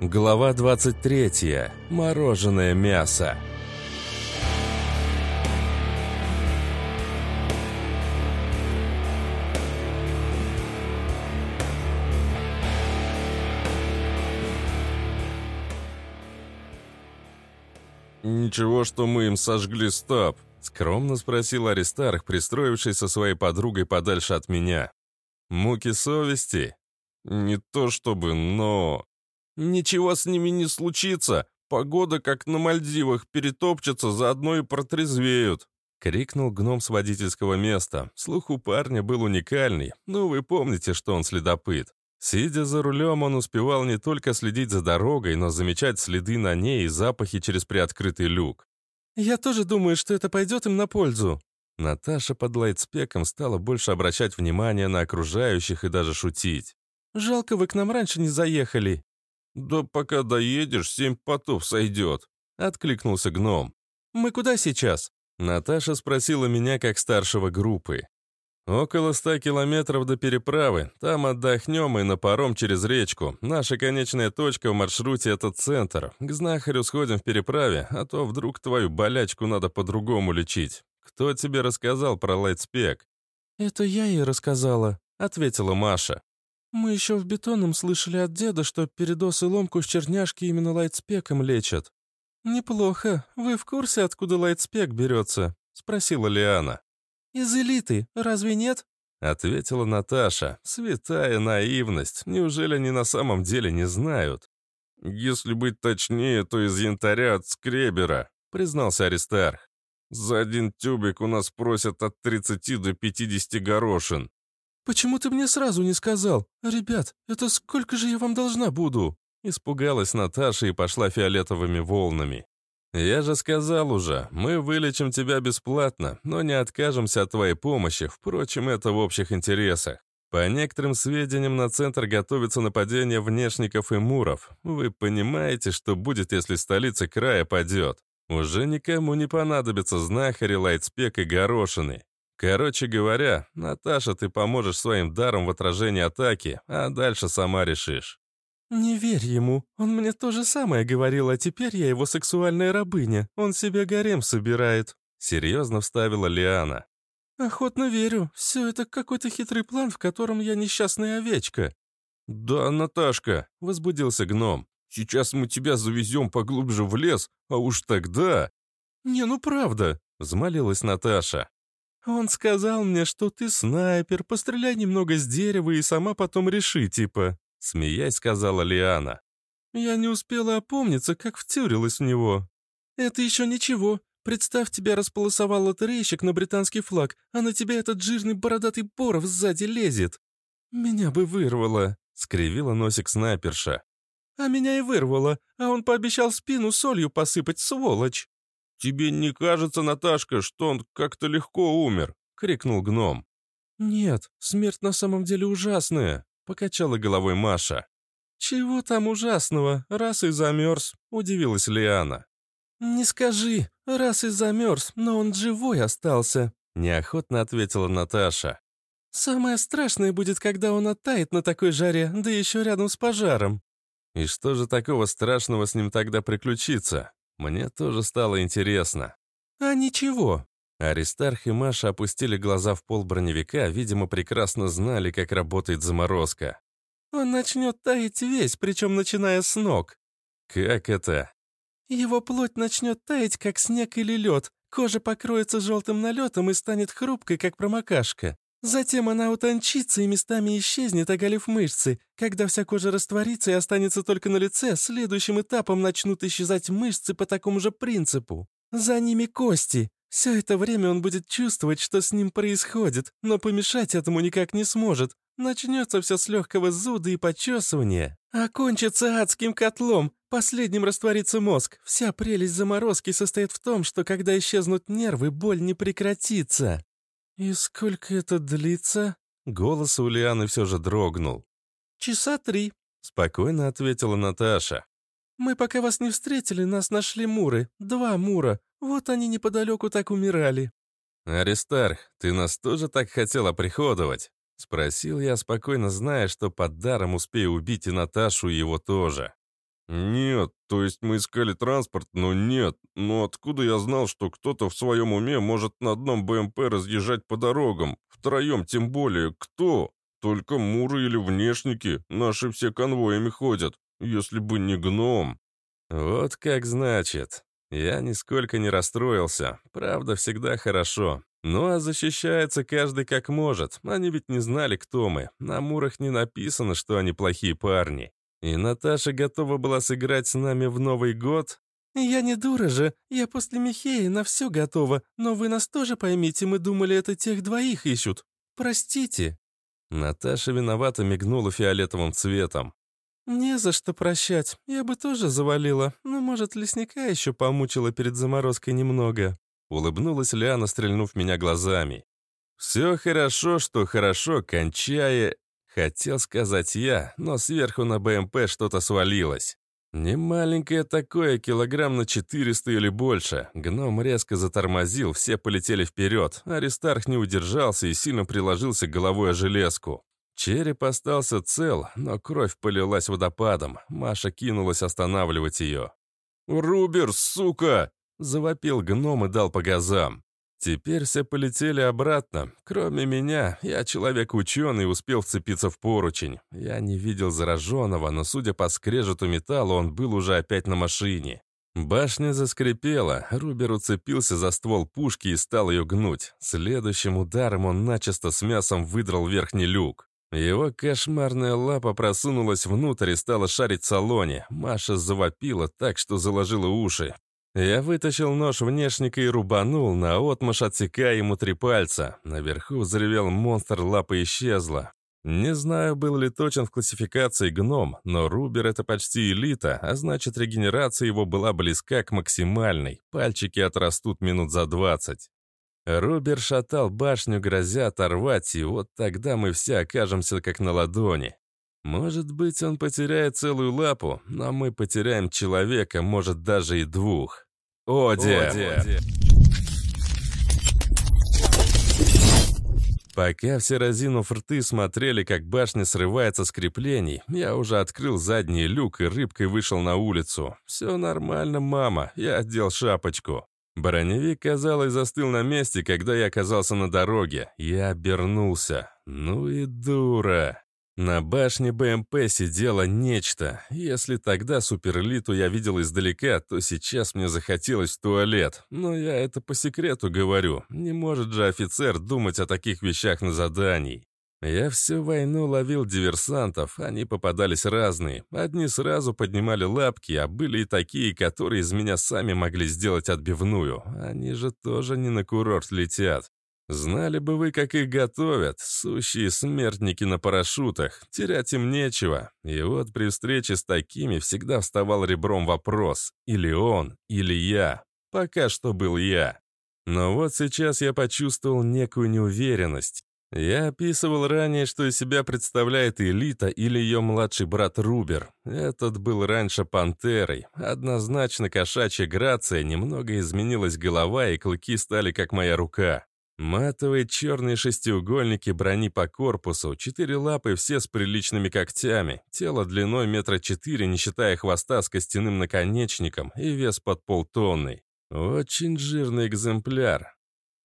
Глава 23. Мороженое мясо. «Ничего, что мы им сожгли стаб?» — скромно спросил Аристарх, пристроившись со своей подругой подальше от меня. «Муки совести?» «Не то чтобы, но...» «Ничего с ними не случится. Погода, как на Мальдивах, перетопчется, заодно и протрезвеют», — крикнул гном с водительского места. Слух у парня был уникальный, ну вы помните, что он следопыт. Сидя за рулем, он успевал не только следить за дорогой, но замечать следы на ней и запахи через приоткрытый люк. «Я тоже думаю, что это пойдет им на пользу». Наташа под лайтспеком стала больше обращать внимание на окружающих и даже шутить. «Жалко, вы к нам раньше не заехали». «Да пока доедешь, семь потов сойдет», — откликнулся гном. «Мы куда сейчас?» Наташа спросила меня как старшего группы. «Около ста километров до переправы. Там отдохнем и на паром через речку. Наша конечная точка в маршруте — это центр. К знахарю сходим в переправе, а то вдруг твою болячку надо по-другому лечить. Кто тебе рассказал про лайтспек?» «Это я ей рассказала», — ответила Маша. «Мы еще в бетонном слышали от деда, что передоз и ломку с черняшки именно лайтспеком лечат». «Неплохо. Вы в курсе, откуда лайтспек берется?» — спросила Лиана. «Из элиты, разве нет?» — ответила Наташа. «Святая наивность. Неужели они на самом деле не знают?» «Если быть точнее, то из янтаря от скребера», — признался Аристарх. «За один тюбик у нас просят от 30 до 50 горошин». «Почему ты мне сразу не сказал? Ребят, это сколько же я вам должна буду?» Испугалась Наташа и пошла фиолетовыми волнами. «Я же сказал уже, мы вылечим тебя бесплатно, но не откажемся от твоей помощи, впрочем, это в общих интересах. По некоторым сведениям, на центр готовится нападение внешников и муров. Вы понимаете, что будет, если столица края падет? Уже никому не понадобится знахари, лайтспек и горошины. Короче говоря, Наташа, ты поможешь своим даром в отражении атаки, а дальше сама решишь. «Не верь ему. Он мне то же самое говорил, а теперь я его сексуальная рабыня. Он себе гарем собирает», — серьезно вставила Лиана. «Охотно верю. Все это какой-то хитрый план, в котором я несчастная овечка». «Да, Наташка», — возбудился гном. «Сейчас мы тебя завезем поглубже в лес, а уж тогда...» «Не, ну правда», — взмолилась Наташа. «Он сказал мне, что ты снайпер, постреляй немного с дерева и сама потом реши, типа. Смеясь, сказала Лиана. «Я не успела опомниться, как втюрилась в него. Это еще ничего. Представь, тебя располосовал лотерейщик на британский флаг, а на тебя этот жирный бородатый боров сзади лезет. Меня бы вырвало», — скривила носик снайперша. «А меня и вырвало, а он пообещал спину солью посыпать, сволочь». «Тебе не кажется, Наташка, что он как-то легко умер?» — крикнул гном. «Нет, смерть на самом деле ужасная», Покачала головой Маша. «Чего там ужасного? Раз и замерз», — удивилась Лиана. «Не скажи, раз и замерз, но он живой остался», — неохотно ответила Наташа. «Самое страшное будет, когда он оттает на такой жаре, да еще рядом с пожаром». «И что же такого страшного с ним тогда приключится? Мне тоже стало интересно». «А ничего». Аристарх и Маша опустили глаза в пол броневика, видимо, прекрасно знали, как работает заморозка. «Он начнет таять весь, причем начиная с ног». «Как это?» «Его плоть начнет таять, как снег или лед, кожа покроется желтым налетом и станет хрупкой, как промокашка. Затем она утончится и местами исчезнет, оголив мышцы. Когда вся кожа растворится и останется только на лице, следующим этапом начнут исчезать мышцы по такому же принципу. За ними кости. Все это время он будет чувствовать, что с ним происходит, но помешать этому никак не сможет. Начнется все с легкого зуда и почесывания, а кончится адским котлом. Последним растворится мозг. Вся прелесть заморозки состоит в том, что когда исчезнут нервы, боль не прекратится. «И сколько это длится?» Голос у Лианы все же дрогнул. «Часа три», — спокойно ответила Наташа. «Мы пока вас не встретили, нас нашли муры. Два мура. Вот они неподалеку так умирали». «Аристарх, ты нас тоже так хотела приходовать?» Спросил я, спокойно зная, что под даром успею убить и Наташу, и его тоже. «Нет, то есть мы искали транспорт, но нет. Но откуда я знал, что кто-то в своем уме может на одном БМП разъезжать по дорогам? Втроем тем более. Кто? Только муры или внешники. Наши все конвоями ходят. Если бы не гном». «Вот как значит. Я нисколько не расстроился. Правда, всегда хорошо. Ну а защищается каждый как может. Они ведь не знали, кто мы. На мурах не написано, что они плохие парни. И Наташа готова была сыграть с нами в Новый год? «Я не дура же, я после Михея на все готова, но вы нас тоже поймите, мы думали, это тех двоих ищут. Простите». Наташа виновато мигнула фиолетовым цветом. «Не за что прощать, я бы тоже завалила, но, может, лесника еще помучила перед заморозкой немного». Улыбнулась Лиана, стрельнув меня глазами. «Все хорошо, что хорошо, кончая Хотел сказать я, но сверху на БМП что-то свалилось. Не маленькое такое, килограмм на 400 или больше. Гном резко затормозил, все полетели вперед. Аристарх не удержался и сильно приложился головой о железку. Череп остался цел, но кровь полилась водопадом. Маша кинулась останавливать ее. «Рубер, сука!» — завопил гном и дал по газам. Теперь все полетели обратно. Кроме меня, я человек ученый, успел вцепиться в поручень. Я не видел зараженного, но, судя по скрежету металла, он был уже опять на машине. Башня заскрипела, Рубер уцепился за ствол пушки и стал ее гнуть. Следующим ударом он начисто с мясом выдрал верхний люк. Его кошмарная лапа просунулась внутрь и стала шарить в салоне. Маша завопила так, что заложила уши. Я вытащил нож внешника и рубанул, наотмашь отсекая ему три пальца. Наверху взревел монстр, лапа исчезла. Не знаю, был ли точен в классификации гном, но Рубер — это почти элита, а значит, регенерация его была близка к максимальной. Пальчики отрастут минут за двадцать. Рубер шатал башню, грозя оторвать, и вот тогда мы все окажемся как на ладони. Может быть, он потеряет целую лапу, но мы потеряем человека, может, даже и двух. Оди! Оди! Пока все разинув рты смотрели, как башня срывается с креплений, я уже открыл задний люк и рыбкой вышел на улицу. «Все нормально, мама, я одел шапочку». Броневик, казалось, застыл на месте, когда я оказался на дороге. Я обернулся. Ну и дура. На башне БМП сидело нечто. Если тогда суперлиту я видел издалека, то сейчас мне захотелось в туалет. Но я это по секрету говорю. Не может же офицер думать о таких вещах на задании. Я всю войну ловил диверсантов, они попадались разные. Одни сразу поднимали лапки, а были и такие, которые из меня сами могли сделать отбивную. Они же тоже не на курорт летят. Знали бы вы, как их готовят, сущие смертники на парашютах, терять им нечего. И вот при встрече с такими всегда вставал ребром вопрос, или он, или я. Пока что был я. Но вот сейчас я почувствовал некую неуверенность. Я описывал ранее, что из себя представляет Элита или ее младший брат Рубер. Этот был раньше пантерой. Однозначно кошачья грация, немного изменилась голова, и клыки стали как моя рука. Матовые черные шестиугольники брони по корпусу, четыре лапы все с приличными когтями, тело длиной метра четыре, не считая хвоста с костяным наконечником и вес под полтонны. Очень жирный экземпляр.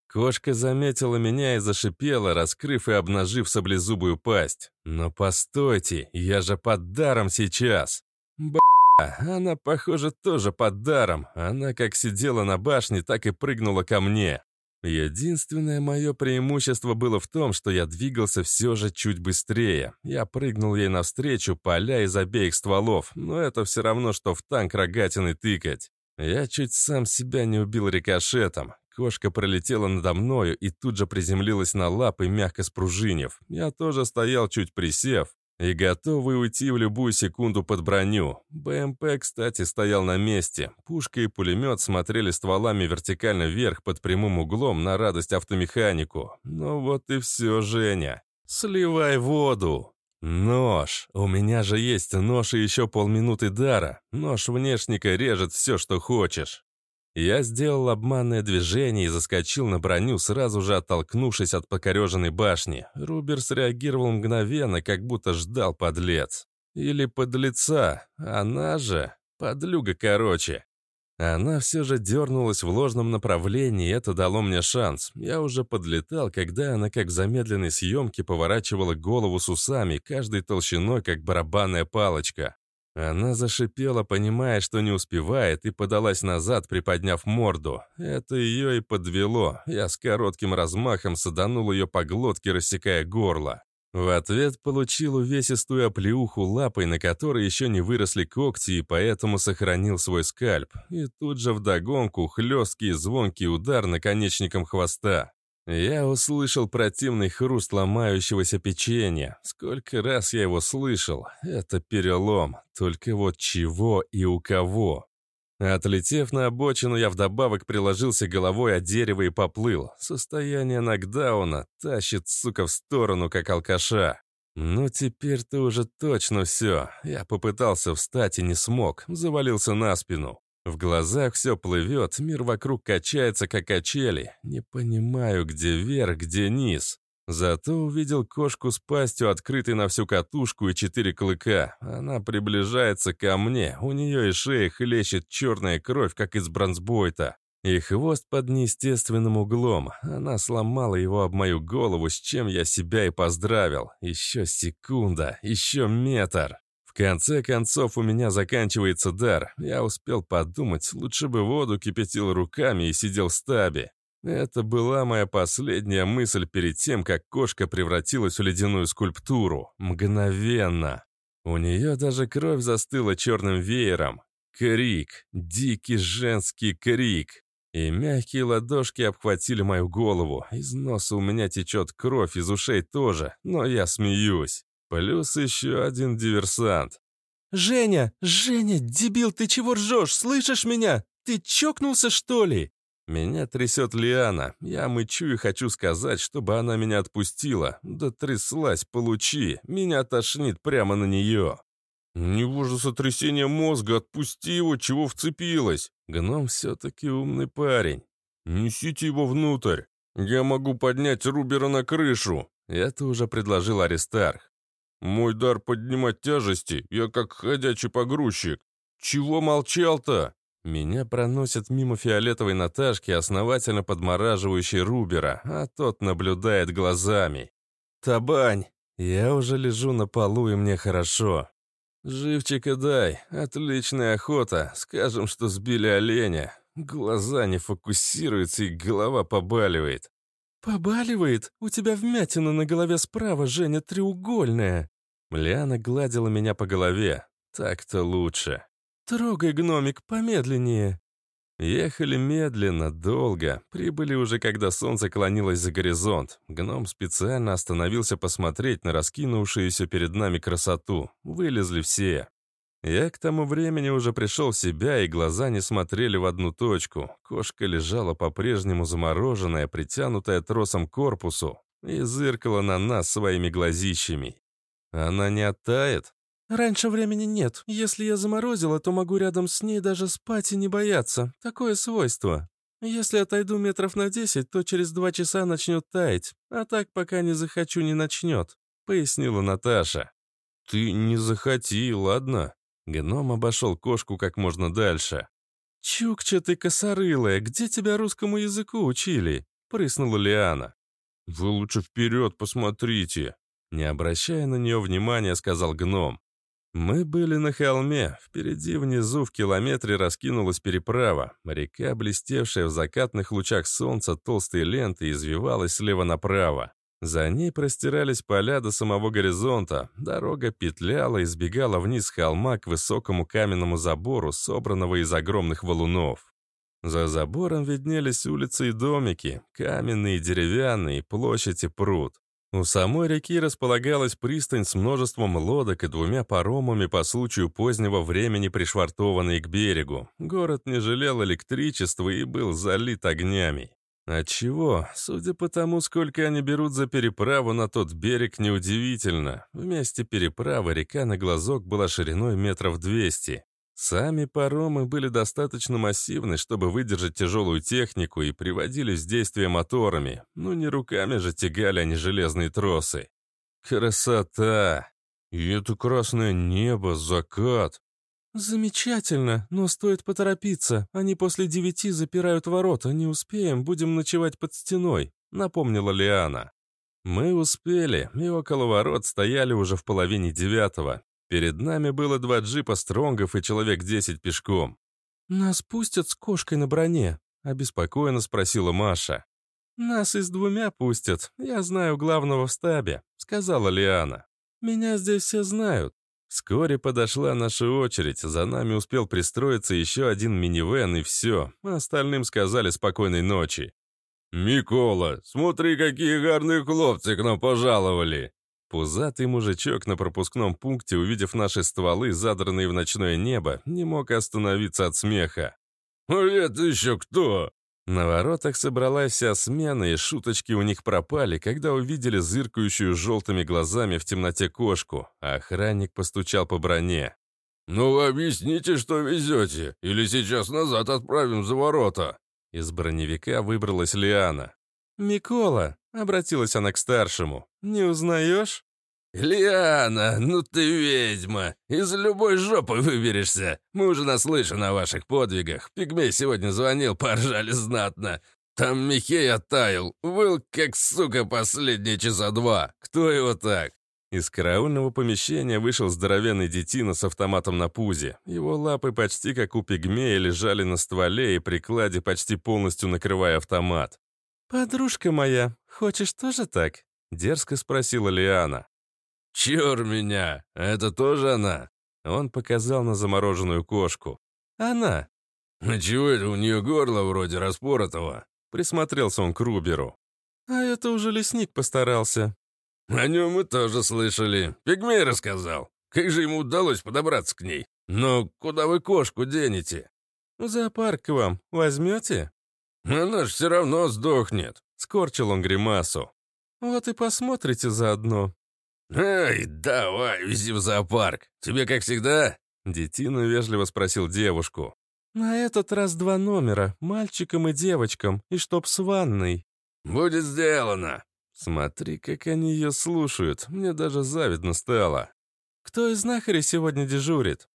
Кошка заметила меня и зашипела, раскрыв и обнажив саблезубую пасть. Но постойте, я же под даром сейчас. Ба, она, похоже, тоже под даром. Она как сидела на башне, так и прыгнула ко мне. Единственное мое преимущество было в том, что я двигался все же чуть быстрее. Я прыгнул ей навстречу, поля из обеих стволов, но это все равно, что в танк рогатиной тыкать. Я чуть сам себя не убил рикошетом. Кошка пролетела надо мною и тут же приземлилась на лапы, мягко спружинив. Я тоже стоял чуть присев, и готовый уйти в любую секунду под броню. БМП, кстати, стоял на месте. Пушка и пулемет смотрели стволами вертикально вверх под прямым углом на радость автомеханику. Ну вот и все, Женя. Сливай воду. Нож. У меня же есть нож и еще полминуты дара. Нож внешника режет все, что хочешь. Я сделал обманное движение и заскочил на броню, сразу же оттолкнувшись от покореженной башни. Рубер среагировал мгновенно, как будто ждал подлец. Или подлеца. Она же... Подлюга короче. Она все же дернулась в ложном направлении, и это дало мне шанс. Я уже подлетал, когда она, как в замедленной съемке, поворачивала голову с усами, каждой толщиной, как барабанная палочка. Она зашипела, понимая, что не успевает, и подалась назад, приподняв морду. Это ее и подвело. Я с коротким размахом саданул ее по глотке, рассекая горло. В ответ получил увесистую оплеуху лапой, на которой еще не выросли когти, и поэтому сохранил свой скальп. И тут же вдогонку хлесткий звонкий удар наконечником хвоста. Я услышал противный хруст ломающегося печенья. Сколько раз я его слышал. Это перелом. Только вот чего и у кого. Отлетев на обочину, я вдобавок приложился головой о дерево и поплыл. Состояние нокдауна тащит, сука, в сторону, как алкаша. Ну, теперь-то уже точно все. Я попытался встать и не смог, завалился на спину. В глазах все плывет, мир вокруг качается, как качели. Не понимаю, где верх, где низ. Зато увидел кошку с пастью, открытой на всю катушку и четыре клыка. Она приближается ко мне, у нее и шея хлещет черная кровь, как из бронзбойта. И хвост под неестественным углом. Она сломала его об мою голову, с чем я себя и поздравил. Еще секунда, еще метр. Конце концов у меня заканчивается дар. Я успел подумать, лучше бы воду кипятил руками и сидел в стабе. Это была моя последняя мысль перед тем, как кошка превратилась в ледяную скульптуру. Мгновенно. У нее даже кровь застыла черным веером. Крик. Дикий женский крик. И мягкие ладошки обхватили мою голову. Из носа у меня течет кровь, из ушей тоже, но я смеюсь. Плюс еще один диверсант. «Женя! Женя! Дебил, ты чего ржешь? Слышишь меня? Ты чокнулся, что ли?» Меня трясет Лиана. Я мычу и хочу сказать, чтобы она меня отпустила. Да тряслась, получи. Меня тошнит прямо на нее. «Не же сотрясение мозга, отпусти его, чего вцепилась?» Гном все-таки умный парень. «Несите его внутрь. Я могу поднять Рубера на крышу». Это уже предложил Аристарх. «Мой дар поднимать тяжести, я как ходячий погрузчик. Чего молчал-то?» Меня проносят мимо фиолетовой Наташки, основательно подмораживающей Рубера, а тот наблюдает глазами. «Табань! Я уже лежу на полу, и мне хорошо. Живчика дай, отличная охота, скажем, что сбили оленя. Глаза не фокусируются, и голова побаливает». «Побаливает? У тебя вмятина на голове справа, Женя, треугольная». Мляна гладила меня по голове. Так-то лучше. «Трогай, гномик, помедленнее». Ехали медленно, долго. Прибыли уже, когда солнце клонилось за горизонт. Гном специально остановился посмотреть на раскинувшуюся перед нами красоту. Вылезли все. Я к тому времени уже пришел в себя, и глаза не смотрели в одну точку. Кошка лежала по-прежнему замороженная, притянутая тросом к корпусу, и зыркала на нас своими глазищами. Она не оттает? «Раньше времени нет. Если я заморозила, то могу рядом с ней даже спать и не бояться. Такое свойство. Если отойду метров на десять, то через два часа начнет таять. А так, пока не захочу, не начнет», — пояснила Наташа. «Ты не захоти, ладно?» Гном обошел кошку как можно дальше. «Чукча ты косорылая, где тебя русскому языку учили?» — прыснула Лиана. «Вы лучше вперед посмотрите!» Не обращая на нее внимания, сказал гном. Мы были на холме. Впереди внизу в километре раскинулась переправа. Река, блестевшая в закатных лучах солнца толстой лентой, извивалась слева направо. За ней простирались поля до самого горизонта. Дорога петляла и сбегала вниз холма к высокому каменному забору, собранного из огромных валунов. За забором виднелись улицы и домики, каменные, деревянные, площадь и пруд. У самой реки располагалась пристань с множеством лодок и двумя паромами по случаю позднего времени пришвартованной к берегу. Город не жалел электричества и был залит огнями. Отчего? Судя по тому, сколько они берут за переправу на тот берег, неудивительно. Вместе переправы река на глазок была шириной метров двести. Сами паромы были достаточно массивны, чтобы выдержать тяжелую технику и приводились в действие моторами. Ну не руками же тягали они железные тросы. Красота! И это красное небо, закат. «Замечательно, но стоит поторопиться. Они после девяти запирают ворота. Не успеем, будем ночевать под стеной», — напомнила Лиана. Мы успели, и около ворот стояли уже в половине девятого. Перед нами было два джипа стронгов и человек десять пешком. «Нас пустят с кошкой на броне?» — обеспокоенно спросила Маша. «Нас и с двумя пустят. Я знаю главного в стабе», — сказала Лиана. «Меня здесь все знают. Вскоре подошла наша очередь, за нами успел пристроиться еще один минивэн и все, остальным сказали спокойной ночи. «Микола, смотри, какие гарные хлопцы к нам пожаловали!» Пузатый мужичок на пропускном пункте, увидев наши стволы, задранные в ночное небо, не мог остановиться от смеха. «А это еще кто?» На воротах собралась вся смена, и шуточки у них пропали, когда увидели зыркающую желтыми глазами в темноте кошку, а охранник постучал по броне. «Ну объясните, что везете, или сейчас назад отправим за ворота!» Из броневика выбралась Лиана. «Микола!» — обратилась она к старшему. «Не узнаешь?» «Лиана, ну ты ведьма! Из любой жопы выберешься! Мы уже наслышаны о ваших подвигах. Пигмей сегодня звонил, поржали знатно. Там Михей оттаял, выл как сука последние часа два. Кто его так?» Из караульного помещения вышел здоровенный детина с автоматом на пузе. Его лапы почти как у пигмея лежали на стволе и прикладе, почти полностью накрывая автомат. «Подружка моя, хочешь тоже так?» — дерзко спросила Лиана. «Чёр меня! Это тоже она?» Он показал на замороженную кошку. «Она!» «А чего это у нее горло вроде распоротого?» Присмотрелся он к Руберу. «А это уже лесник постарался». «О нем мы тоже слышали. Пигмей рассказал. Как же ему удалось подобраться к ней? Но куда вы кошку денете?» «В зоопарк вам. Возьмете?» «Она ж все равно сдохнет», — скорчил он гримасу. «Вот и посмотрите заодно. «Эй, давай, вези в зоопарк. Тебе как всегда?» Детина вежливо спросил девушку. «На этот раз два номера, мальчикам и девочкам, и чтоб с ванной». «Будет сделано». Смотри, как они ее слушают, мне даже завидно стало. «Кто из знахарей сегодня дежурит?»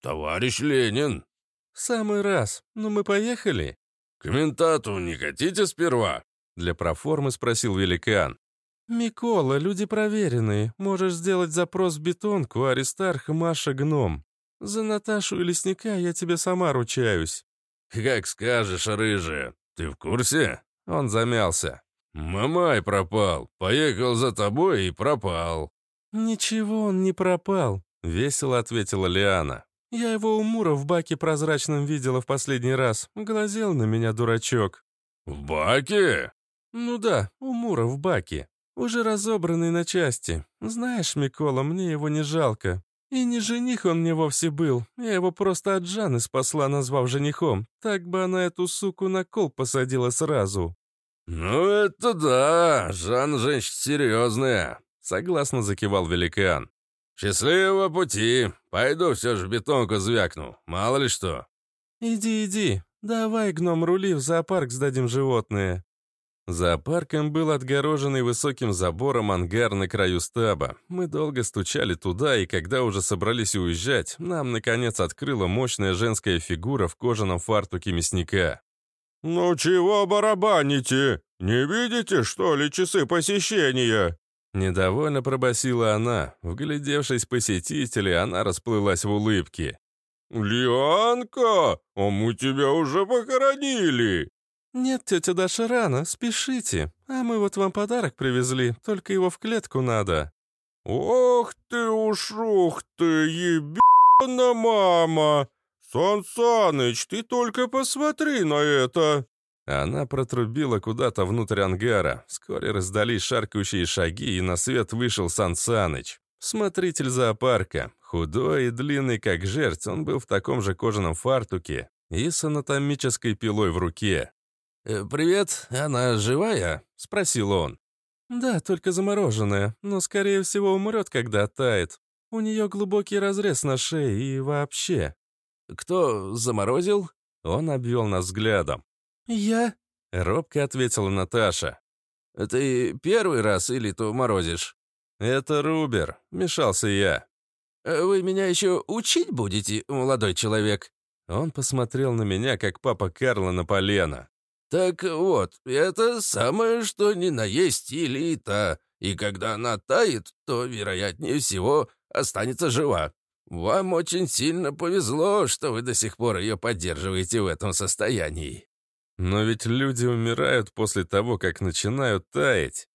«Товарищ Ленин». «Самый раз. Ну мы поехали?» «К ментату не хотите сперва?» Для проформы спросил великан. «Микола, люди проверенные. Можешь сделать запрос в бетонку, Аристарх, Маша, Гном. За Наташу и лесника я тебе сама ручаюсь». «Как скажешь, рыжая. Ты в курсе?» Он замялся. «Мамай пропал. Поехал за тобой и пропал». «Ничего он не пропал», — весело ответила Лиана. «Я его у Мура в баке прозрачном видела в последний раз. Глазел на меня, дурачок». «В баке?» «Ну да, у Мура в баке. Уже разобранный на части. Знаешь, Микола, мне его не жалко. И не жених он мне вовсе был. Я его просто от Жаны спасла, назвав женихом. Так бы она эту суку на кол посадила сразу». «Ну это да, Жан женщина серьезная», — согласно закивал великан. «Счастливого пути. Пойду все же бетонку звякну. Мало ли что». «Иди, иди. Давай, гном, рули, в зоопарк сдадим животные». Зоопарком был отгороженный высоким забором ангар на краю стаба. Мы долго стучали туда, и когда уже собрались уезжать, нам, наконец, открыла мощная женская фигура в кожаном фартуке мясника. «Ну чего барабаните? Не видите, что ли, часы посещения?» Недовольно пробасила она. Вглядевшись посетителей, она расплылась в улыбке. «Лианка, а мы тебя уже похоронили!» «Нет, тетя Даша, рано, спешите. А мы вот вам подарок привезли, только его в клетку надо». «Ох ты уж, ух ты, ебана мама! Сан Саныч, ты только посмотри на это!» Она протрубила куда-то внутрь ангара. Вскоре раздались шаркающие шаги, и на свет вышел Сан Саныч. Смотритель зоопарка. Худой и длинный, как жерть, он был в таком же кожаном фартуке и с анатомической пилой в руке. «Э, «Привет, она живая?» — спросил он. «Да, только замороженная, но, скорее всего, умрет, когда оттает. У нее глубокий разрез на шее и вообще». «Кто заморозил?» Он обвел нас взглядом. «Я?» — робко ответила Наташа. «Ты первый раз или то морозишь?» «Это Рубер», — мешался я. «Вы меня еще учить будете, молодой человек?» Он посмотрел на меня, как папа Карла на полено. «Так вот, это самое, что ни на есть элита, и когда она тает, то, вероятнее всего, останется жива. Вам очень сильно повезло, что вы до сих пор ее поддерживаете в этом состоянии». «Но ведь люди умирают после того, как начинают таять».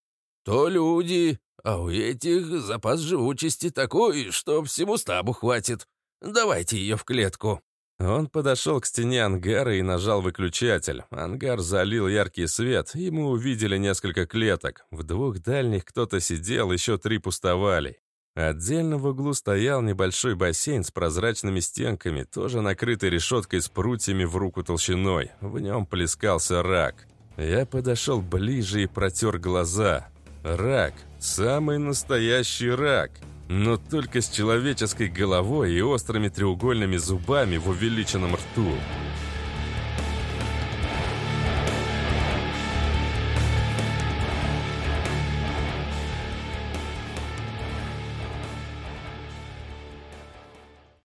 «То люди, а у этих запас живучести такой, что всему стабу хватит. Давайте ее в клетку». Он подошел к стене ангара и нажал выключатель. Ангар залил яркий свет, и мы увидели несколько клеток. В двух дальних кто-то сидел, еще три пустовали. Отдельно в углу стоял небольшой бассейн с прозрачными стенками, тоже накрытый решеткой с прутьями в руку толщиной. В нем плескался рак. Я подошел ближе и протер глаза. Рак. Самый настоящий рак. Но только с человеческой головой и острыми треугольными зубами в увеличенном рту.